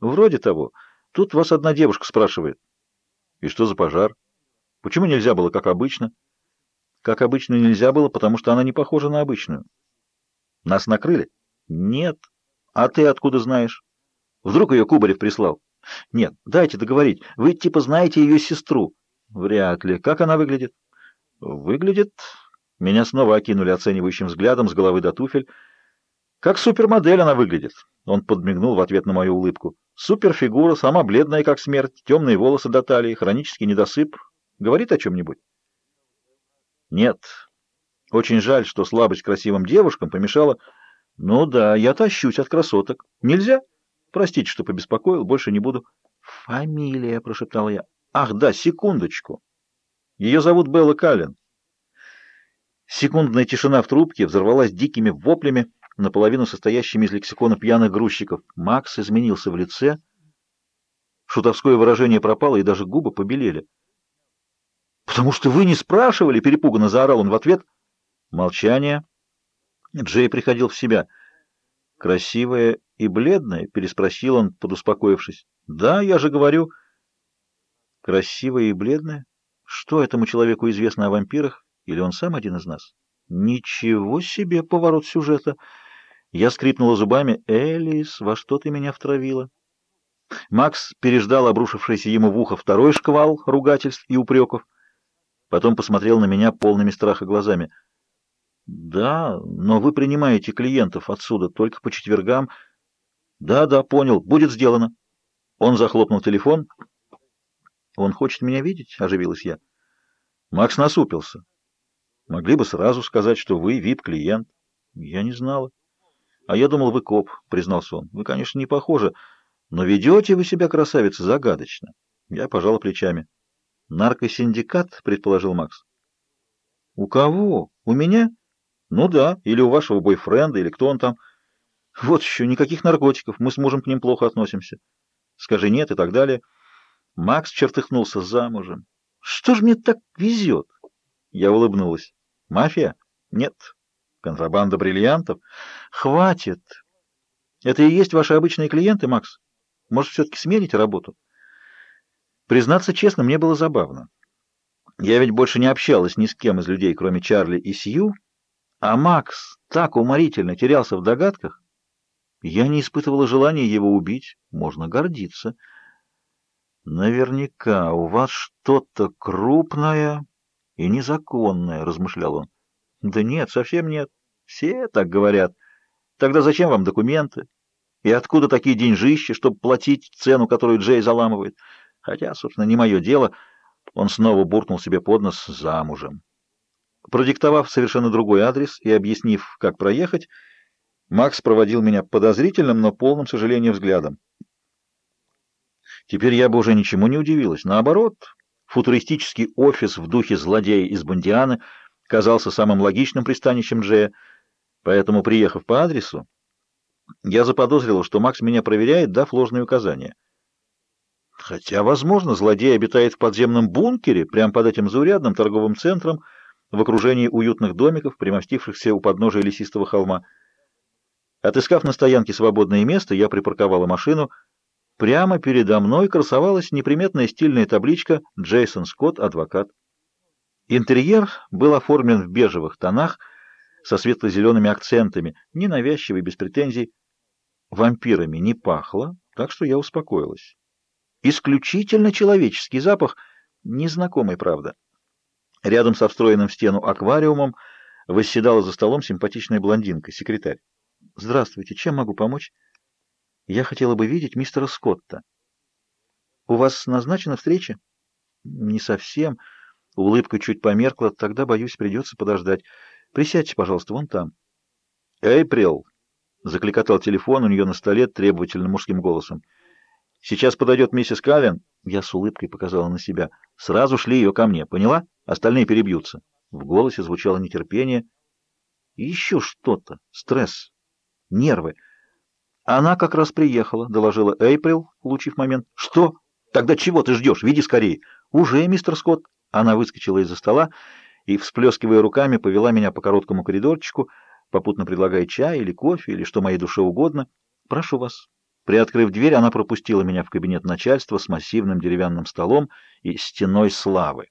Вроде того. Тут вас одна девушка спрашивает. И что за пожар? Почему нельзя было, как обычно? Как обычно нельзя было, потому что она не похожа на обычную. Нас накрыли? Нет. А ты откуда знаешь? Вдруг ее Кубарев прислал? Нет, дайте договорить. Вы типа знаете ее сестру. Вряд ли. Как она выглядит? Выглядит... Меня снова окинули оценивающим взглядом с головы до туфель. Как супермодель она выглядит. Он подмигнул в ответ на мою улыбку. Суперфигура, сама бледная, как смерть, темные волосы до талии, хронический недосып. Говорит о чем-нибудь? Нет. Очень жаль, что слабость красивым девушкам помешала... Ну да, я тащусь от красоток. Нельзя? Простите, что побеспокоил, больше не буду. Фамилия, прошептала я. Ах, да, секундочку. Ее зовут Белла Каллен. Секундная тишина в трубке взорвалась дикими воплями, наполовину состоящими из лексикона пьяных грузчиков. Макс изменился в лице. Шутовское выражение пропало, и даже губы побелели. «Потому что вы не спрашивали!» — перепуганно заорал он в ответ. Молчание. Джей приходил в себя. «Красивая и бледная?» — переспросил он, подуспокоившись. «Да, я же говорю...» «Красивая и бледная? Что этому человеку известно о вампирах? Или он сам один из нас?» «Ничего себе поворот сюжета!» Я скрипнула зубами. «Элис, во что ты меня втравила?» Макс переждал обрушившийся ему в ухо второй шквал ругательств и упреков. Потом посмотрел на меня полными страха глазами. «Да, но вы принимаете клиентов отсюда только по четвергам». «Да, да, понял. Будет сделано». Он захлопнул телефон. «Он хочет меня видеть?» — оживилась я. Макс насупился. «Могли бы сразу сказать, что вы вип-клиент». «Я не знала». «А я думал, вы коп», — признался он. «Вы, конечно, не похожи, но ведете вы себя, красавица, загадочно». Я пожал плечами. «Наркосиндикат?» — предположил Макс. «У кого? У меня?» «Ну да, или у вашего бойфренда, или кто он там. Вот еще, никаких наркотиков, мы с мужем к ним плохо относимся. Скажи нет и так далее». Макс чертыхнулся замужем. «Что ж мне так везет?» Я улыбнулась. «Мафия? Нет. Контрабанда бриллиантов? Хватит. Это и есть ваши обычные клиенты, Макс? Может, все-таки смените работу?» Признаться честно, мне было забавно. Я ведь больше не общалась ни с кем из людей, кроме Чарли и Сью, а Макс так уморительно терялся в догадках. Я не испытывала желания его убить, можно гордиться. «Наверняка у вас что-то крупное и незаконное», — размышлял он. «Да нет, совсем нет. Все так говорят. Тогда зачем вам документы? И откуда такие деньжищи, чтобы платить цену, которую Джей заламывает?» Хотя, собственно, не мое дело. Он снова буркнул себе под нос замужем. Продиктовав совершенно другой адрес и объяснив, как проехать, Макс проводил меня подозрительным, но полным сожалением взглядом. Теперь я бы уже ничему не удивилась. Наоборот, футуристический офис в духе злодея из Бондианы казался самым логичным пристанищем Джея, поэтому, приехав по адресу, я заподозрила, что Макс меня проверяет, дав ложные указания. Хотя, возможно, злодей обитает в подземном бункере, прямо под этим заурядным торговым центром, в окружении уютных домиков, примостившихся у подножия лесистого холма. Отыскав на стоянке свободное место, я припарковала машину. Прямо передо мной красовалась неприметная стильная табличка «Джейсон Скотт, адвокат». Интерьер был оформлен в бежевых тонах, со светло-зелеными акцентами, ненавязчивый, без претензий. Вампирами не пахло, так что я успокоилась. Исключительно человеческий запах, незнакомый, правда. Рядом со встроенным в стену аквариумом восседала за столом симпатичная блондинка, секретарь. «Здравствуйте, чем могу помочь?» «Я хотела бы видеть мистера Скотта». «У вас назначена встреча?» «Не совсем». Улыбка чуть померкла. «Тогда, боюсь, придется подождать. Присядьте, пожалуйста, вон там». «Эйприл!» — закликотал телефон у нее на столе требовательным мужским голосом. Сейчас подойдет миссис Каллен. Я с улыбкой показала на себя. Сразу шли ее ко мне, поняла? Остальные перебьются. В голосе звучало нетерпение. Еще что-то. Стресс. Нервы. Она как раз приехала, доложила Эйприл, улучив момент. Что? Тогда чего ты ждешь? Веди скорее. Уже, мистер Скотт. Она выскочила из-за стола и, всплескивая руками, повела меня по короткому коридорчику, попутно предлагая чай или кофе, или что моей душе угодно. Прошу вас. Приоткрыв дверь, она пропустила меня в кабинет начальства с массивным деревянным столом и стеной славы.